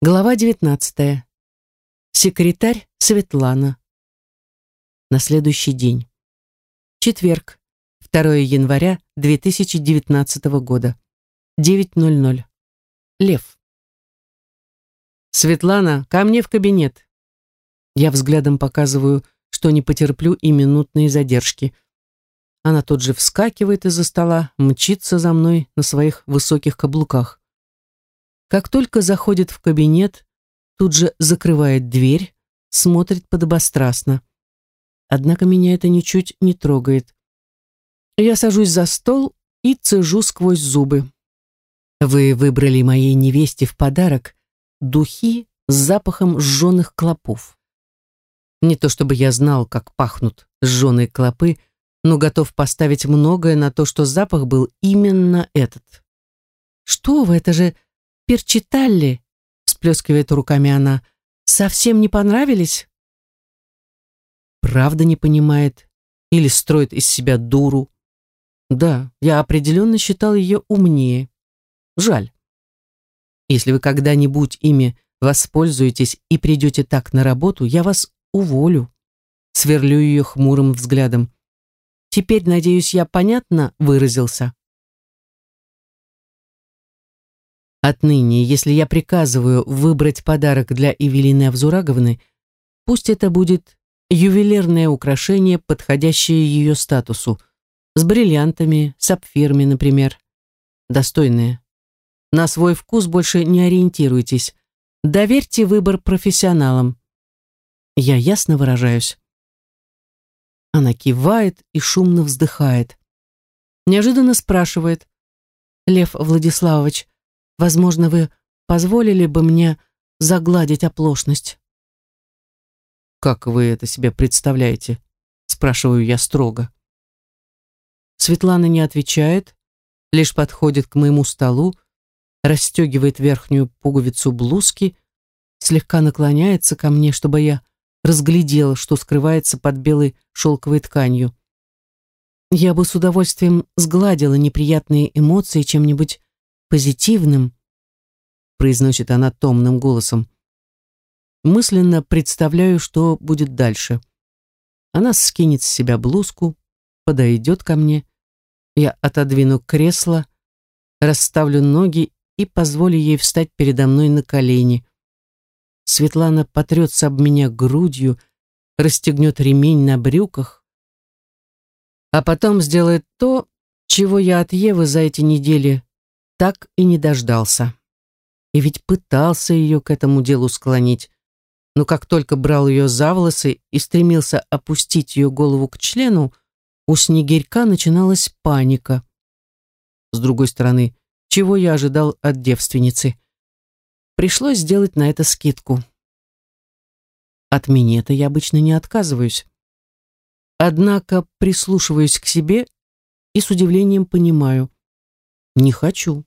Глава 19. Секретарь Светлана. На следующий день. Четверг, 2 января 2019 года. 9.00. Лев. «Светлана, ко мне в кабинет». Я взглядом показываю, что не потерплю и минутные задержки. Она тут же вскакивает из-за стола, мчится за мной на своих высоких каблуках. Как только заходит в кабинет, тут же закрывает дверь, смотрит подобострастно. Однако меня это ничуть не трогает. Я сажусь за стол и цежу сквозь зубы. Вы выбрали моей невесте в подарок духи с запахом сжженных клопов. Не то чтобы я знал, как пахнут сжженные клопы, но готов поставить многое на то, что запах был именно этот. Что вы, это же перчиталли, всплескивает руками она, совсем не понравились? Правда не понимает или строит из себя дуру. Да, я определенно считал ее умнее. Жаль. Если вы когда-нибудь ими воспользуетесь и придете так на работу, я вас уволю. Сверлю ее хмурым взглядом. Теперь, надеюсь, я понятно выразился. Отныне, если я приказываю выбрать подарок для Эвелины Авзураговны, пусть это будет ювелирное украшение, подходящее ее статусу, с бриллиантами, сапфирами, например. Достойное. На свой вкус больше не ориентируйтесь. Доверьте выбор профессионалам. Я ясно выражаюсь. Она кивает и шумно вздыхает. Неожиданно спрашивает. «Лев Владиславович, Возможно, вы позволили бы мне загладить оплошность. «Как вы это себе представляете?» спрашиваю я строго. Светлана не отвечает, лишь подходит к моему столу, расстегивает верхнюю пуговицу блузки, слегка наклоняется ко мне, чтобы я разглядела, что скрывается под белой шелковой тканью. Я бы с удовольствием сгладила неприятные эмоции чем-нибудь позитивным, произносит она томным голосом. Мысленно представляю, что будет дальше. Она скинет с себя блузку, подойдет ко мне. Я отодвину кресло, расставлю ноги и позволю ей встать передо мной на колени. Светлана потрется об меня грудью, расстегнет ремень на брюках, а потом сделает то, чего я от Евы за эти недели так и не дождался. И ведь пытался ее к этому делу склонить, но как только брал ее за волосы и стремился опустить ее голову к члену, у Снегирька начиналась паника. С другой стороны, чего я ожидал от девственницы? Пришлось сделать на это скидку. От меня-то я обычно не отказываюсь. Однако прислушиваюсь к себе и с удивлением понимаю, не хочу.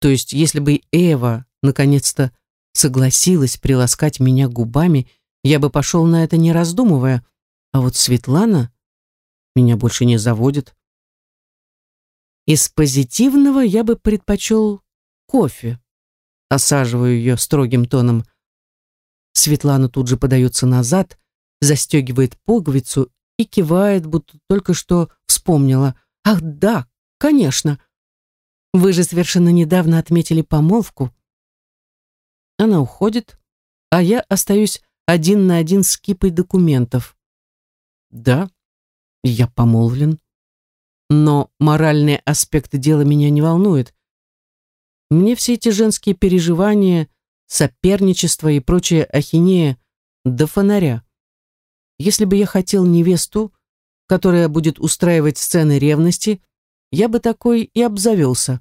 То есть, если бы Эва наконец-то согласилась приласкать меня губами, я бы пошел на это не раздумывая, а вот Светлана меня больше не заводит. Из позитивного я бы предпочел кофе. Осаживаю ее строгим тоном. Светлана тут же подается назад, застегивает пуговицу и кивает, будто только что вспомнила. «Ах, да, конечно!» Вы же совершенно недавно отметили помолвку. Она уходит, а я остаюсь один на один с кипой документов. Да, я помолвлен. Но моральные аспекты дела меня не волнуют. Мне все эти женские переживания, соперничество и прочая ахинея до фонаря. Если бы я хотел невесту, которая будет устраивать сцены ревности, я бы такой и обзавелся.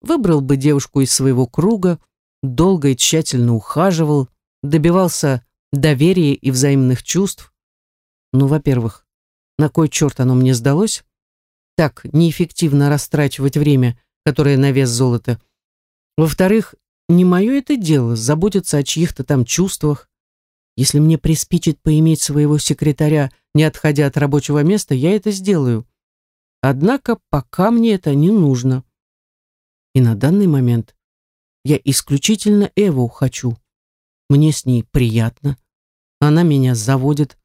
Выбрал бы девушку из своего круга, долго и тщательно ухаживал, добивался доверия и взаимных чувств. Ну, во-первых, на кой черт оно мне сдалось? Так неэффективно растрачивать время, которое на вес золота. Во-вторых, не мое это дело заботиться о чьих-то там чувствах. Если мне приспичит поиметь своего секретаря, не отходя от рабочего места, я это сделаю. Однако пока мне это не нужно. И на данный момент Я исключительно Эву хочу. Мне с ней приятно. Она меня заводит.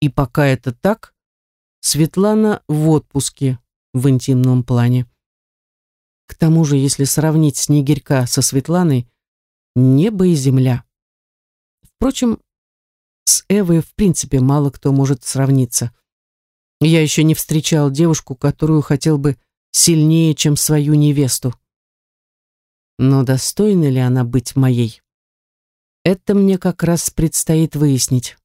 И пока это так, Светлана в отпуске в интимном плане. К тому же, если сравнить Снегирька со Светланой, небо и земля. Впрочем, с Эвой в принципе мало кто может сравниться. Я еще не встречал девушку, которую хотел бы сильнее, чем свою невесту. Но достойна ли она быть моей? Это мне как раз предстоит выяснить.